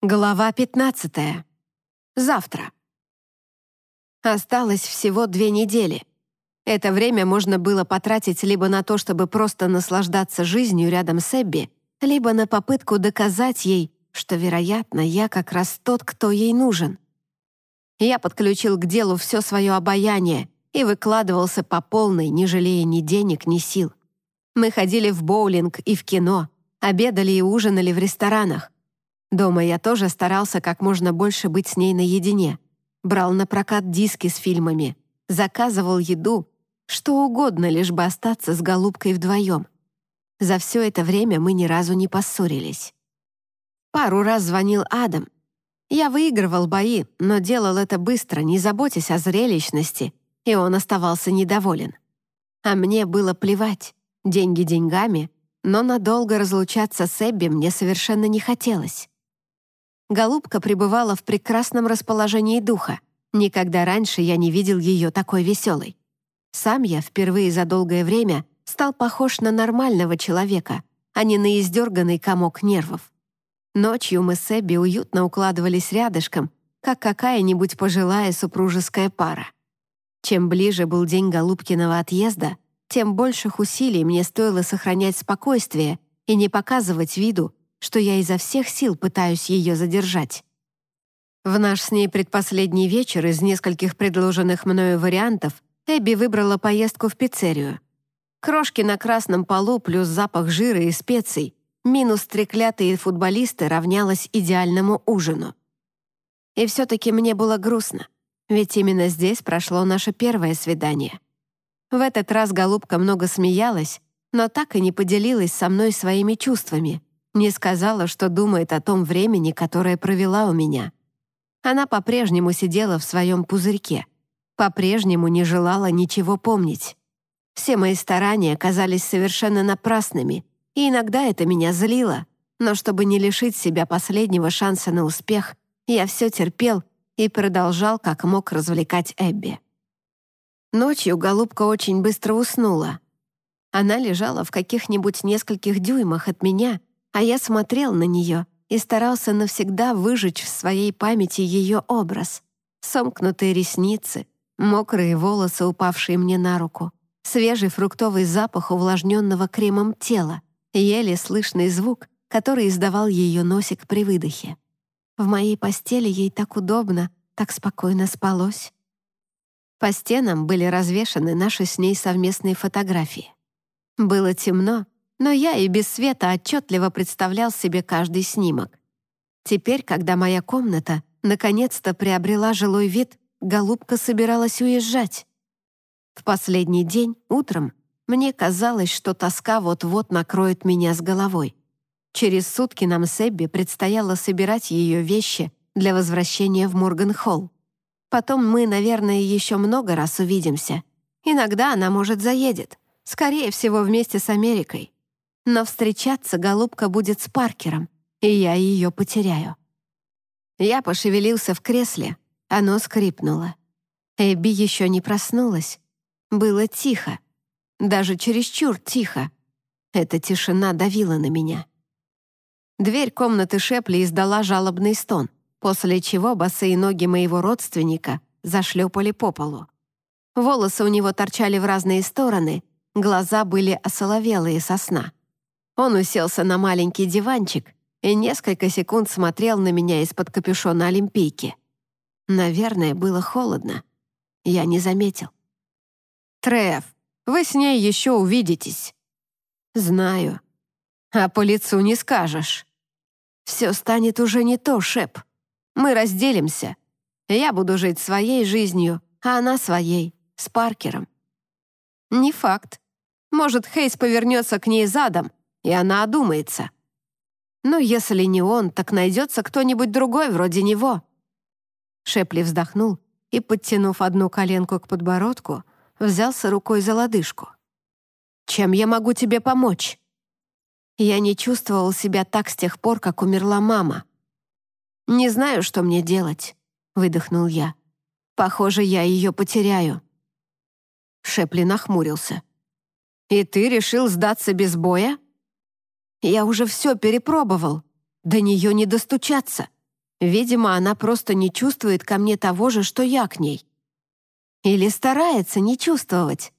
Глава 15. Завтра. Осталось всего две недели. Это время можно было потратить либо на то, чтобы просто наслаждаться жизнью рядом с Эбби, либо на попытку доказать ей, что, вероятно, я как раз тот, кто ей нужен. Я подключил к делу все свое обаяние и выкладывался по полной, не жалея ни денег, ни сил. Мы ходили в боулинг и в кино, обедали и ужинали в ресторанах, Дома я тоже старался как можно больше быть с ней наедине. Брал на прокат диски с фильмами, заказывал еду, что угодно, лишь бы остаться с голубкой вдвоем. За все это время мы ни разу не поссорились. Пару раз звонил Адам. Я выигрывал бои, но делал это быстро, не заботясь о зрелищности, и он оставался недоволен. А мне было плевать, деньги деньгами, но надолго разлучаться с Эбби мне совершенно не хотелось. Голубка пребывала в прекрасном расположении духа. Никогда раньше я не видел ее такой веселой. Сам я впервые за долгое время стал похож на нормального человека, а не на издерганный комок нервов. Ночью мы с Эбби уютно укладывались рядышком, как какая-нибудь пожилая супружеская пара. Чем ближе был день Голубкиного отъезда, тем больших усилий мне стоило сохранять спокойствие и не показывать виду, что я изо всех сил пытаюсь ее задержать. В наш с ней предпоследний вечер из нескольких предложенных мною вариантов Эбби выбрала поездку в пиццерию. Крошки на красном полу плюс запах жира и специй минус треклятые футболисты равнялось идеальному ужину. И все-таки мне было грустно, ведь именно здесь прошло наше первое свидание. В этот раз голубка много смеялась, но так и не поделилась со мной своими чувствами — не сказала, что думает о том времени, которое провела у меня. Она по-прежнему сидела в своем пузырьке, по-прежнему не желала ничего помнить. Все мои старания казались совершенно напрасными, и иногда это меня злило, но чтобы не лишить себя последнего шанса на успех, я все терпел и продолжал как мог развлекать Эбби. Ночью голубка очень быстро уснула. Она лежала в каких-нибудь нескольких дюймах от меня а я смотрел на нее и старался навсегда выжечь в своей памяти ее образ. Сомкнутые ресницы, мокрые волосы, упавшие мне на руку, свежий фруктовый запах увлажненного кремом тела, еле слышный звук, который издавал ее носик при выдохе. В моей постели ей так удобно, так спокойно спалось. По стенам были развешаны наши с ней совместные фотографии. Было темно, но я и без света отчетливо представлял себе каждый снимок. Теперь, когда моя комната наконец-то приобрела жилой вид, голубка собиралась уезжать. В последний день, утром, мне казалось, что тоска вот-вот накроет меня с головой. Через сутки нам с Эбби предстояло собирать ее вещи для возвращения в Морган-Холл. Потом мы, наверное, еще много раз увидимся. Иногда она, может, заедет. Скорее всего, вместе с Америкой но встречаться голубка будет с Паркером, и я ее потеряю. Я пошевелился в кресле, оно скрипнуло. Эбби еще не проснулась. Было тихо, даже чересчур тихо. Эта тишина давила на меня. Дверь комнаты Шепли издала жалобный стон, после чего босые ноги моего родственника зашлепали по полу. Волосы у него торчали в разные стороны, глаза были осоловелые со сна. Он уселся на маленький диванчик и несколько секунд смотрел на меня из-под капюшона Олимпийки. Наверное, было холодно. Я не заметил. «Треф, вы с ней еще увидитесь». «Знаю. А по лицу не скажешь. Все станет уже не то, Шеп. Мы разделимся. Я буду жить своей жизнью, а она своей, с Паркером». «Не факт. Может, Хейс повернется к ней задом, и она одумается. Но если не он, так найдется кто-нибудь другой вроде него. Шепли вздохнул и, подтянув одну коленку к подбородку, взялся рукой за лодыжку. «Чем я могу тебе помочь?» Я не чувствовал себя так с тех пор, как умерла мама. «Не знаю, что мне делать», — выдохнул я. «Похоже, я ее потеряю». Шепли нахмурился. «И ты решил сдаться без боя?» Я уже все перепробовал. До нее не достучаться. Видимо, она просто не чувствует ко мне того же, что я к ней. Или старается не чувствовать.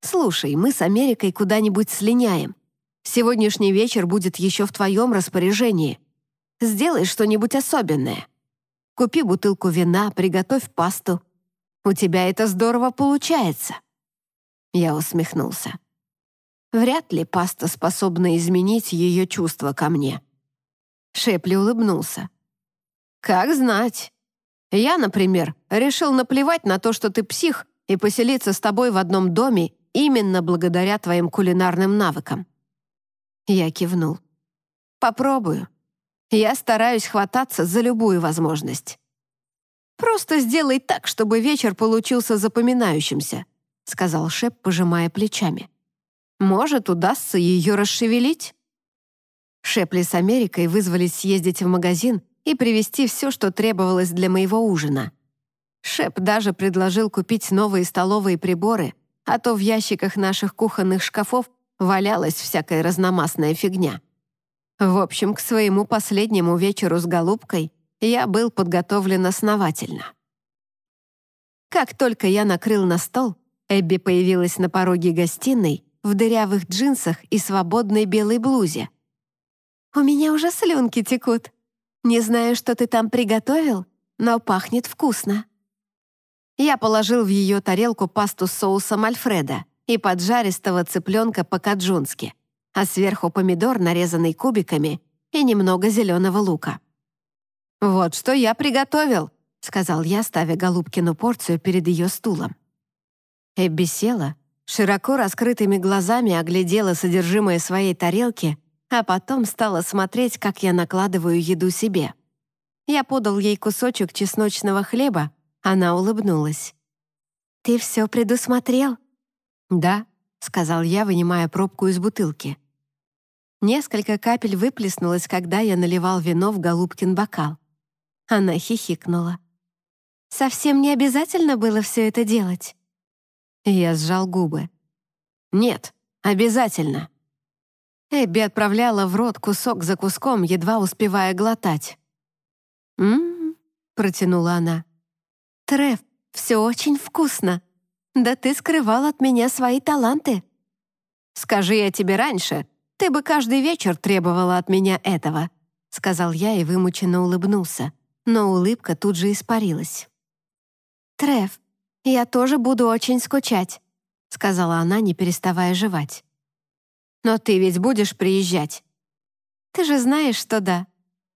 Слушай, мы с Америкой куда-нибудь слиняем. Сегодняшний вечер будет еще в твоем распоряжении. Сделай что-нибудь особенное. Купи бутылку вина, приготовь пасту. У тебя это здорово получается». Я усмехнулся. Вряд ли паста способна изменить ее чувства ко мне. Шепли улыбнулся. «Как знать. Я, например, решил наплевать на то, что ты псих, и поселиться с тобой в одном доме именно благодаря твоим кулинарным навыкам». Я кивнул. «Попробую. Я стараюсь хвататься за любую возможность». «Просто сделай так, чтобы вечер получился запоминающимся», сказал Шеп, пожимая плечами. «Может, удастся ее расшевелить?» Шепли с Америкой вызвались съездить в магазин и привезти все, что требовалось для моего ужина. Шеп даже предложил купить новые столовые приборы, а то в ящиках наших кухонных шкафов валялась всякая разномастная фигня. В общем, к своему последнему вечеру с голубкой я был подготовлен основательно. Как только я накрыл на стол, Эбби появилась на пороге гостиной в дырявых джинсах и свободной белой блузе. «У меня уже слюнки текут. Не знаю, что ты там приготовил, но пахнет вкусно». Я положил в ее тарелку пасту с соусом Альфреда и поджаристого цыпленка по-каджунски, а сверху помидор, нарезанный кубиками, и немного зеленого лука. «Вот что я приготовил», — сказал я, ставя Голубкину порцию перед ее стулом. Эбби села, широко раскрытыми глазами оглядела содержимое своей тарелки, а потом стала смотреть, как я накладываю еду себе. Я подал ей кусочек чесночного хлеба, она улыбнулась. «Ты все предусмотрел?» «Да», — сказал я, вынимая пробку из бутылки. Несколько капель выплеснулось, когда я наливал вино в Голубкин бокал. Она хихикнула. «Совсем не обязательно было все это делать?» Я сжал губы. «Нет, обязательно». Эбби отправляла в рот кусок за куском, едва успевая глотать. «М-м-м», протянула она. «Треф, все очень вкусно. Да ты скрывал от меня свои таланты». «Скажи я тебе раньше, ты бы каждый вечер требовала от меня этого», сказал я и вымученно улыбнулся, но улыбка тут же испарилась. «Треф, «Я тоже буду очень скучать», — сказала она, не переставая жевать. «Но ты ведь будешь приезжать?» «Ты же знаешь, что да.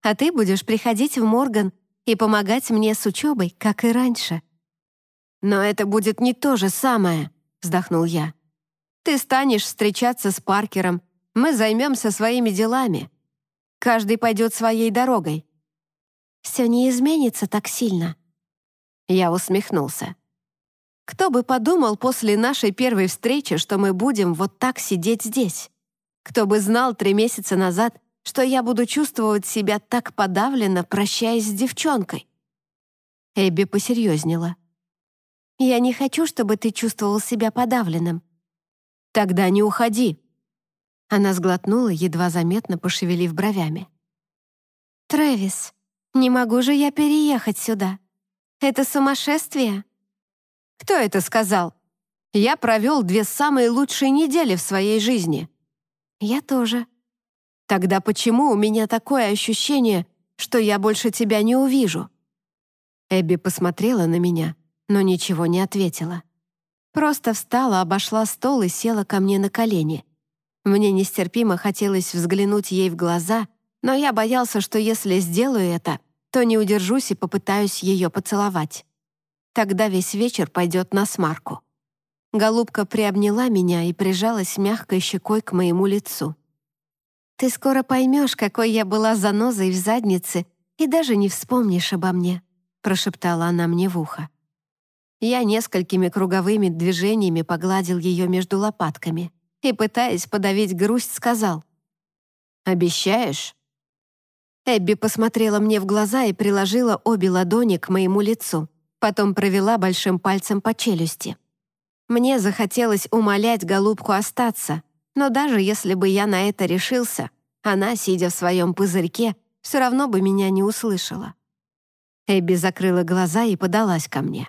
А ты будешь приходить в Морган и помогать мне с учебой, как и раньше». «Но это будет не то же самое», — вздохнул я. «Ты станешь встречаться с Паркером, мы займемся своими делами. Каждый пойдет своей дорогой». «Все не изменится так сильно». Я усмехнулся. Кто бы подумал после нашей первой встречи, что мы будем вот так сидеть здесь? Кто бы знал три месяца назад, что я буду чувствовать себя так подавленно, прощаясь с девчонкой?» Эбби посерьезнела. «Я не хочу, чтобы ты чувствовал себя подавленным». «Тогда не уходи». Она сглотнула, едва заметно пошевелив бровями. «Трэвис, не могу же я переехать сюда. Это сумасшествие». Кто это сказал? Я провел две самые лучшие недели в своей жизни. Я тоже. Тогда почему у меня такое ощущение, что я больше тебя не увижу? Эбби посмотрела на меня, но ничего не ответила. Просто встала, обошла стол и села ко мне на колени. Мне нестерпимо хотелось взглянуть ей в глаза, но я боялся, что если сделаю это, то не удержусь и попытаюсь ее поцеловать. Тогда весь вечер пойдет на смарку. Голубка приобняла меня и прижалась мягкой щекой к моему лицу. «Ты скоро поймешь, какой я была занозой в заднице и даже не вспомнишь обо мне», прошептала она мне в ухо. Я несколькими круговыми движениями погладил ее между лопатками и, пытаясь подавить грусть, сказал «Обещаешь?» Эбби посмотрела мне в глаза и приложила обе ладони к моему лицу. Потом провела большим пальцем по челюсти. Мне захотелось умолять голубку остаться, но даже если бы я на это решился, она, сидя в своем пузырьке, все равно бы меня не услышала. Эбби закрыла глаза и подалась ко мне.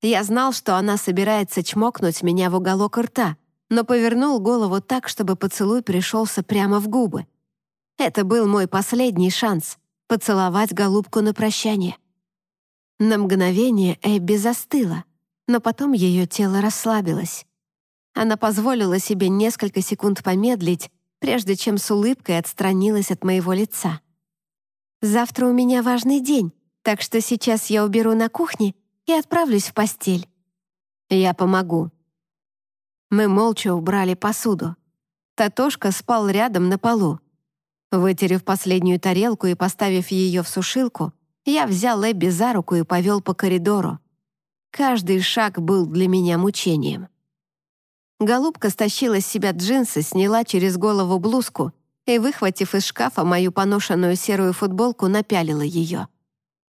Я знал, что она собирается чмокнуть меня в уголок рта, но повернул голову так, чтобы поцелуй пришелся прямо в губы. Это был мой последний шанс — поцеловать голубку на прощание. На мгновение Эбби застыла, но потом ее тело расслабилось. Она позволила себе несколько секунд помедлить, прежде чем с улыбкой отстранилась от моего лица. «Завтра у меня важный день, так что сейчас я уберу на кухне и отправлюсь в постель». «Я помогу». Мы молча убрали посуду. Татошка спал рядом на полу. Вытерев последнюю тарелку и поставив ее в сушилку, я взял Эбби за руку и повел по коридору. Каждый шаг был для меня мучением. Голубка стащила с себя джинсы, сняла через голову блузку и, выхватив из шкафа мою поношенную серую футболку, напялила ее.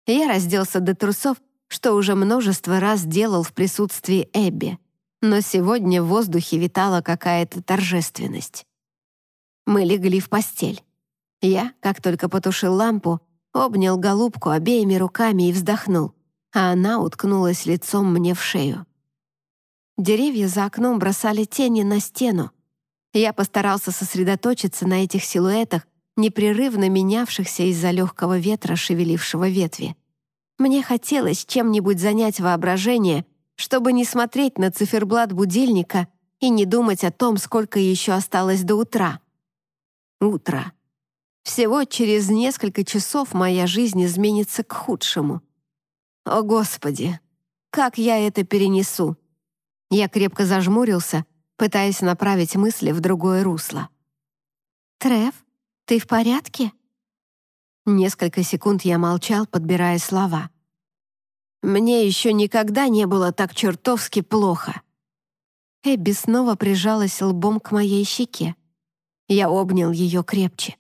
Я разделся до трусов, что уже множество раз делал в присутствии Эбби, но сегодня в воздухе витала какая-то торжественность. Мы легли в постель. Я, как только потушил лампу, обнял голубку обеими руками и вздохнул, а она уткнулась лицом мне в шею. Деревья за окном бросали тени на стену. Я постарался сосредоточиться на этих силуэтах, непрерывно менявшихся из-за легкого ветра, шевелившего ветви. Мне хотелось чем-нибудь занять воображение, чтобы не смотреть на циферблат будильника и не думать о том, сколько еще осталось до утра. Утро. Всего через несколько часов моя жизнь изменится к худшему. О, Господи! Как я это перенесу? Я крепко зажмурился, пытаясь направить мысли в другое русло. «Треф, ты в порядке?» Несколько секунд я молчал, подбирая слова. «Мне еще никогда не было так чертовски плохо». Эбби снова прижалась лбом к моей щеке. Я обнял ее крепче.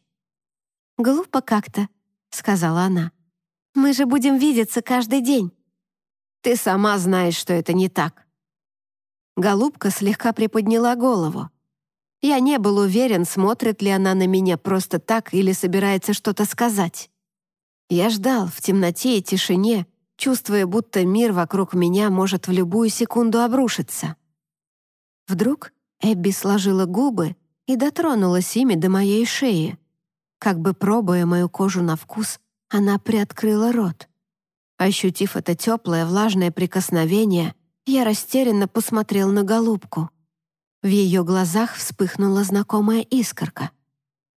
«Глупо как-то», — сказала она. «Мы же будем видеться каждый день». «Ты сама знаешь, что это не так». Голубка слегка приподняла голову. Я не был уверен, смотрит ли она на меня просто так или собирается что-то сказать. Я ждал в темноте и тишине, чувствуя, будто мир вокруг меня может в любую секунду обрушиться. Вдруг Эбби сложила губы и дотронулась ими до моей шеи. Как бы пробуя мою кожу на вкус, она приоткрыла рот. Ощутив это теплое, влажное прикосновение, я растерянно посмотрел на голубку. В ее глазах вспыхнула знакомая искорка.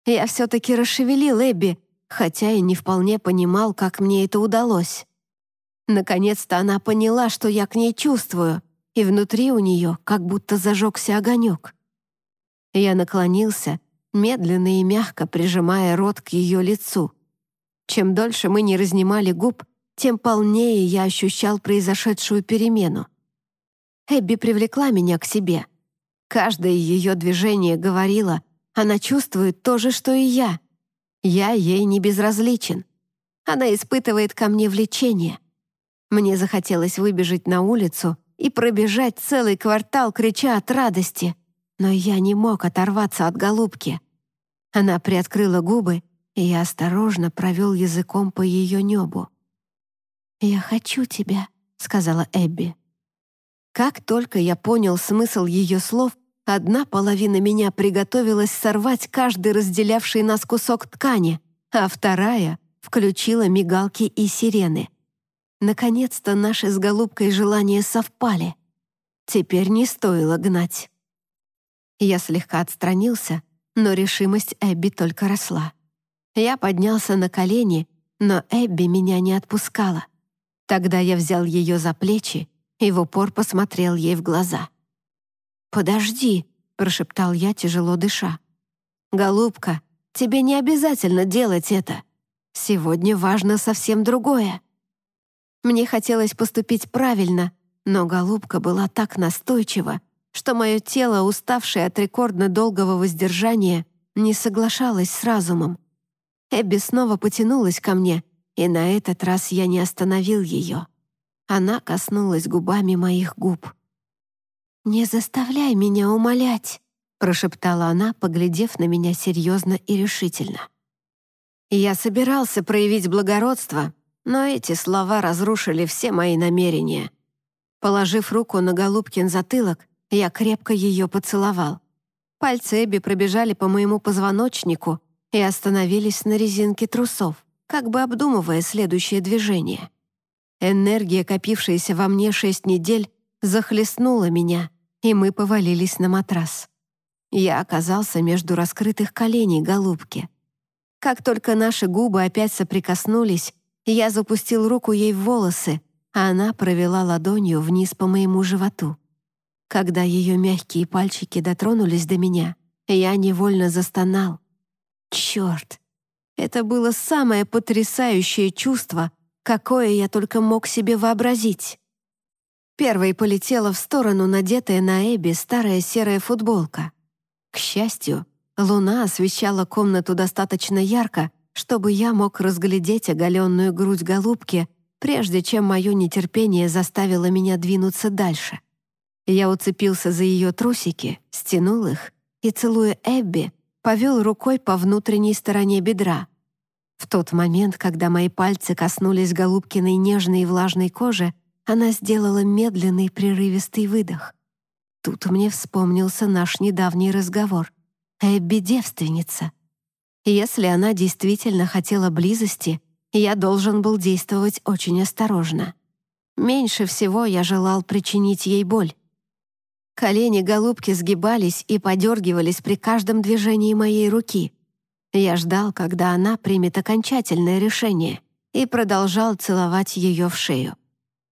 Я все-таки расшевелил Эбби, хотя и не вполне понимал, как мне это удалось. Наконец-то она поняла, что я к ней чувствую, и внутри у нее как будто зажегся огонек. Я наклонился, медленно и мягко прижимая рот к ее лицу. Чем дольше мы не разнимали губ, тем полнее я ощущал произошедшую перемену. Эбби привлекла меня к себе. Каждое ее движение говорило, она чувствует то же, что и я. Я ей не безразличен. Она испытывает ко мне влечение. Мне захотелось выбежать на улицу и пробежать целый квартал, крича от радости. Но я не мог оторваться от голубки. Она приоткрыла губы, и я осторожно провел языком по ее небу. «Я хочу тебя», — сказала Эбби. Как только я понял смысл ее слов, одна половина меня приготовилась сорвать каждый разделявший нас кусок ткани, а вторая включила мигалки и сирены. Наконец-то наши с голубкой желания совпали. Теперь не стоило гнать. Я слегка отстранился, но решимость Эбби только росла. Я поднялся на колени, но Эбби меня не отпускала. Тогда я взял ее за плечи и в упор посмотрел ей в глаза. «Подожди», — прошептал я, тяжело дыша. «Голубка, тебе не обязательно делать это. Сегодня важно совсем другое». Мне хотелось поступить правильно, но голубка была так настойчива, что мое тело, уставшее от рекордно долгого воздержания, не соглашалось с разумом. Эбби снова потянулась ко мне, и на этот раз я не остановил ее. Она коснулась губами моих губ. «Не заставляй меня умолять», — прошептала она, поглядев на меня серьезно и решительно. Я собирался проявить благородство, Но эти слова разрушили все мои намерения. Положив руку на Голубкин затылок, я крепко ее поцеловал. Пальцы Эбби пробежали по моему позвоночнику и остановились на резинке трусов, как бы обдумывая следующее движение. Энергия, копившаяся во мне шесть недель, захлестнула меня, и мы повалились на матрас. Я оказался между раскрытых коленей голубки. Как только наши губы опять соприкоснулись, я запустил руку ей в волосы, а она провела ладонью вниз по моему животу. Когда ее мягкие пальчики дотронулись до меня, я невольно застонал. Черт! Это было самое потрясающее чувство, какое я только мог себе вообразить. Первой полетела в сторону надетая на Эбби старая серая футболка. К счастью, луна освещала комнату достаточно ярко, чтобы я мог разглядеть оголенную грудь голубки, прежде чем мое нетерпение заставило меня двинуться дальше. Я уцепился за ее трусики, стянул их и, целуя Эбби, повел рукой по внутренней стороне бедра. В тот момент, когда мои пальцы коснулись Голубкиной нежной и влажной кожи, она сделала медленный прерывистый выдох. Тут мне вспомнился наш недавний разговор. Эбби — девственница. Если она действительно хотела близости, я должен был действовать очень осторожно. Меньше всего я желал причинить ей боль. Колени голубки сгибались и подергивались при каждом движении моей руки. Я ждал, когда она примет окончательное решение, и продолжал целовать ее в шею.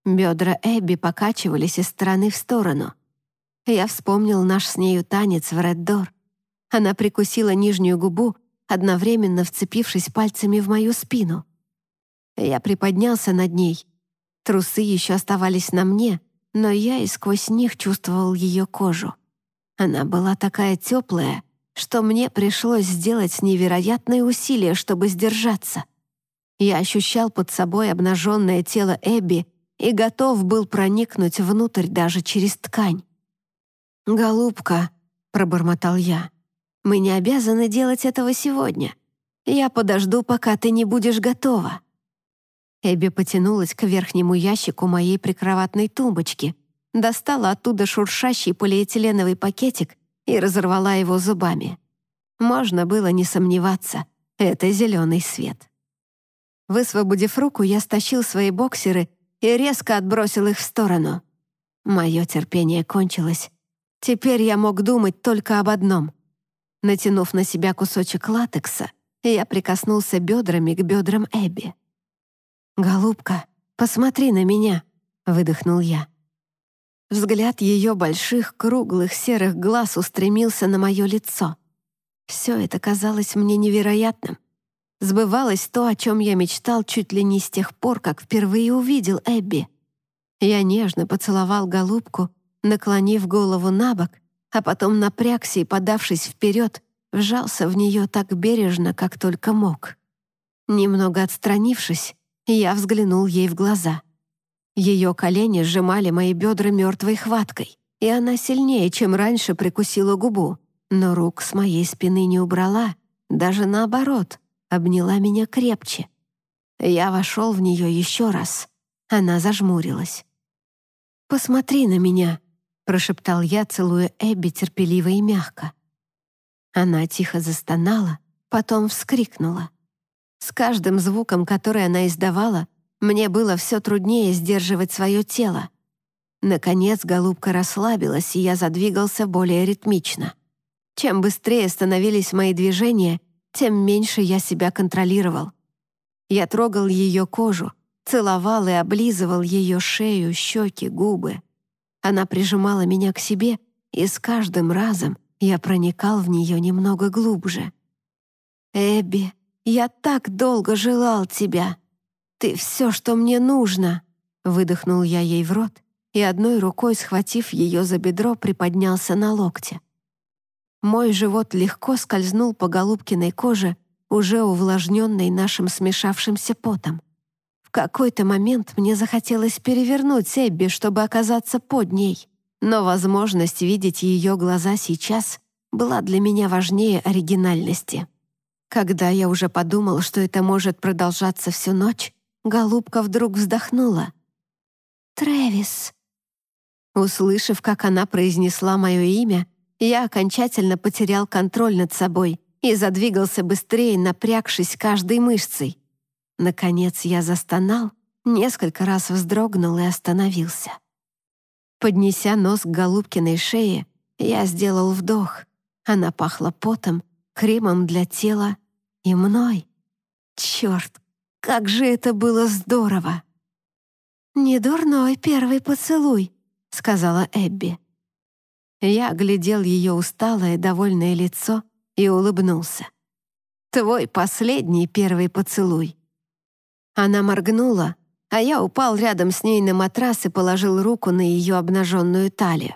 Бедра Эбби покачивались из стороны в сторону. Я вспомнил наш с нею танец в Реддор. Она прикусила нижнюю губу, одновременно вцепившись пальцами в мою спину. Я приподнялся над ней. Трусы еще оставались на мне, но я и сквозь них чувствовал ее кожу. Она была такая теплая, что мне пришлось сделать невероятные усилия, чтобы сдержаться. Я ощущал под собой обнаженное тело Эбби и готов был проникнуть внутрь даже через ткань. «Голубка», — пробормотал я, — «мы не обязаны делать этого сегодня. Я подожду, пока ты не будешь готова». Эбби потянулась к верхнему ящику моей прикроватной тумбочки, достала оттуда шуршащий полиэтиленовый пакетик и разорвала его зубами. Можно было не сомневаться, это зеленый свет. Высвободив руку, я стащил свои боксеры и резко отбросил их в сторону. Мое терпение кончилось. Теперь я мог думать только об одном. Натянув на себя кусочек латекса, я прикоснулся бедрами к бедрам Эбби. «Голубка, посмотри на меня», — выдохнул я. Взгляд ее больших, круглых, серых глаз устремился на мое лицо. Все это казалось мне невероятным. Сбывалось то, о чем я мечтал чуть ли не с тех пор, как впервые увидел Эбби. Я нежно поцеловал голубку, наклонив голову на бок, а потом напрягся и, подавшись вперед, вжался в нее так бережно, как только мог. Немного отстранившись, я взглянул ей в глаза. Ее колени сжимали мои бедра мертвой хваткой, и она сильнее, чем раньше, прикусила губу, но рук с моей спины не убрала, даже наоборот, обняла меня крепче. Я вошел в нее еще раз. Она зажмурилась. «Посмотри на меня», — прошептал я, целуя Эбби терпеливо и мягко. Она тихо застонала, потом вскрикнула. С каждым звуком, который она издавала, мне было все труднее сдерживать свое тело. Наконец голубка расслабилась, и я задвигался более ритмично. Чем быстрее становились мои движения, тем меньше я себя контролировал. Я трогал ее кожу, целовал и облизывал ее шею, щеки, губы. Она прижимала меня к себе, и с каждым разом я проникал в нее немного глубже. «Эбби», я так долго желал тебя. Ты все, что мне нужно!» Выдохнул я ей в рот и одной рукой, схватив ее за бедро, приподнялся на локте. Мой живот легко скользнул по голубкиной коже, уже увлажненной нашим смешавшимся потом. В какой-то момент мне захотелось перевернуть Эбби, чтобы оказаться под ней, но возможность видеть ее глаза сейчас была для меня важнее оригинальности. Когда я уже подумал, что это может продолжаться всю ночь, голубка вдруг вздохнула. «Трэвис». Услышав, как она произнесла мое имя, я окончательно потерял контроль над собой и задвигался быстрее, напрягшись каждой мышцей. Наконец я застонал, несколько раз вздрогнул и остановился. Поднеся нос к Голубкиной шее, я сделал вдох. Она пахла потом, кремом для тела и мной. Черт, как же это было здорово! «Не дурной первый поцелуй», — сказала Эбби. Я глядел ее усталое, довольное лицо и улыбнулся. «Твой последний первый поцелуй». Она моргнула, а я упал рядом с ней на матрас и положил руку на ее обнаженную талию.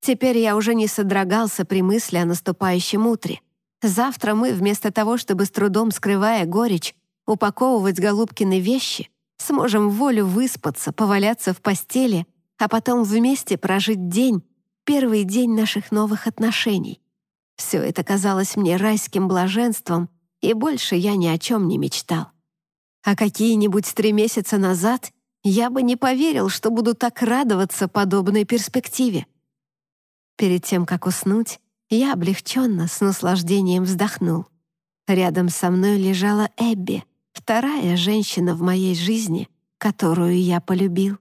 Теперь я уже не содрогался при мысли о наступающем утре. Завтра мы, вместо того, чтобы с трудом скрывая горечь, упаковывать Голубкины вещи, сможем волю выспаться, поваляться в постели, а потом вместе прожить день, первый день наших новых отношений. Все это казалось мне райским блаженством, и больше я ни о чем не мечтал. А какие-нибудь три месяца назад я бы не поверил, что буду так радоваться подобной перспективе. Перед тем, как уснуть, я облегченно, с наслаждением вздохнул. Рядом со мной лежала Эбби, вторая женщина в моей жизни, которую я полюбил.